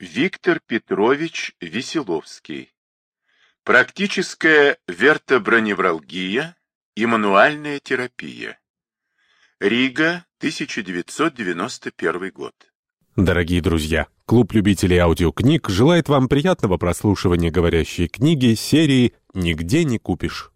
Виктор Петрович Веселовский. Практическая вертоброневралгия и мануальная терапия. Рига, 1991 год. Дорогие друзья, клуб любителей аудиокниг желает вам приятного прослушивания говорящей книги серии «Нигде не купишь».